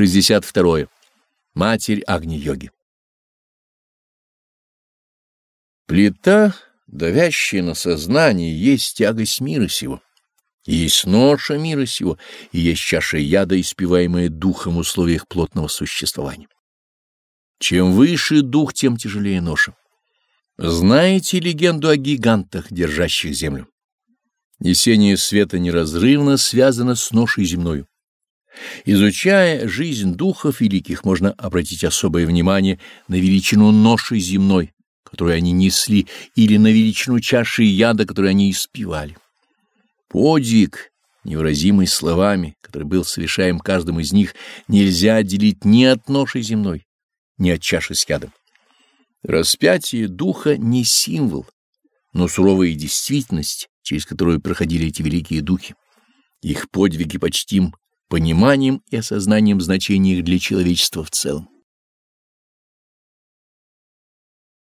62. Матерь Агни-йоги. Плита, давящая на сознание, есть тягость мира сего, есть ноша мира сего, и есть чаша яда, испиваемая духом в условиях плотного существования. Чем выше дух, тем тяжелее ноша. Знаете легенду о гигантах, держащих землю? Несение света неразрывно связано с ношей земною. Изучая жизнь духов великих, можно обратить особое внимание на величину ноши земной, которую они несли, или на величину чаши яда, которую они испивали. Подвиг, невыразимый словами, который был совершаем каждым из них, нельзя отделить ни от ноши земной, ни от чаши с ядом. Распятие духа не символ, но суровая действительность, через которую проходили эти великие духи. Их подвиги почтим пониманием и осознанием значения их для человечества в целом.